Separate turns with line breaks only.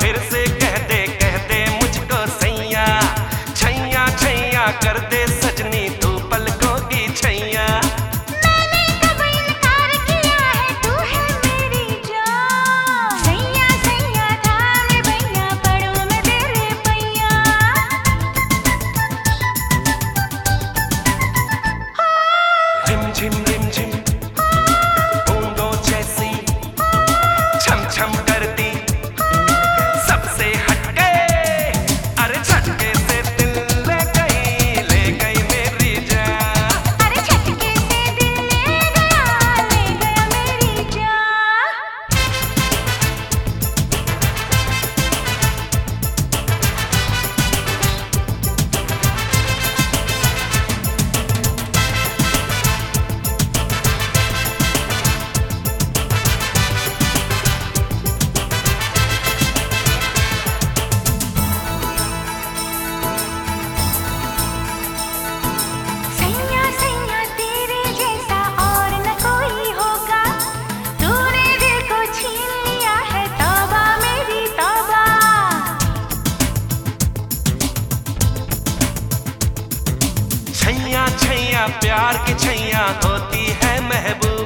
फिर से कह दे कह दे मुझको सैया। छैया छैया कर दे सजनी तू पलकों की छैया झिम झिम झिम। प्यार की छैया होती है महबूब।